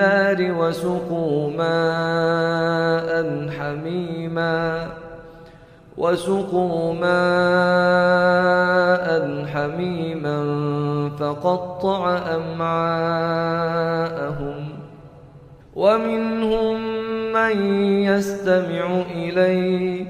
النار وسقوا ماء حميما وسقوا ماء حميما فقطع أمعاءهم ومنهم من يستمع إليك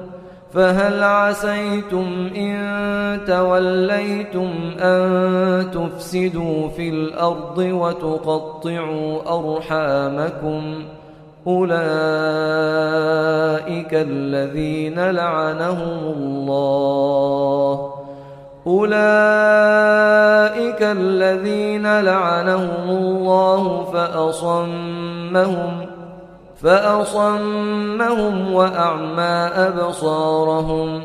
فهل عسيتم إن توليتم أن تفسدوا في الأرض وتقطعوا أرحامكم أولئك الذين لعنهم الله أولئك الذين لعنهم الله فأصمهم فأصمهم وأعمى أبصارهم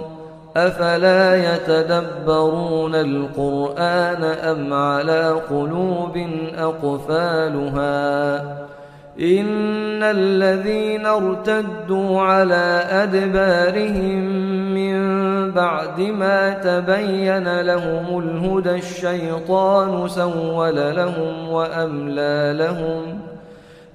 أفلا يتدبرون القرآن أم على قلوب أقفالها إن الذين ارتدوا على أدبارهم من بعد ما تبين لهم الهدى الشيطان سول لهم وأملى لهم ۖ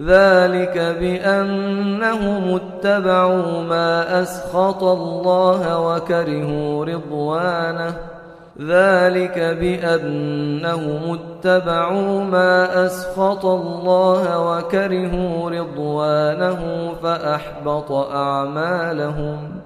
ذلك بأنهم اتبعوا ما أسخط الله وكرهوا رضوانه. ذلك بأنهم اتبعوا ما أسخط الله وكرهوا رضوانه فأحبط أعمالهم.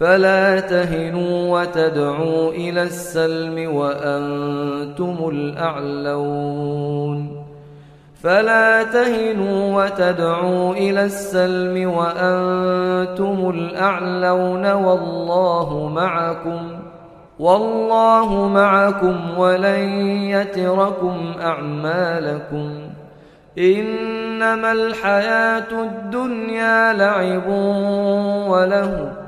فلا تهنوا وتدعوا إلى السلم وأنتم الأعلون. فلا تهنوا وتدعوا إلى السلم وأنتم الأعلون والله معكم والله معكم ولن يتركم أعمالكم. إنما الحياة الدنيا لعب وله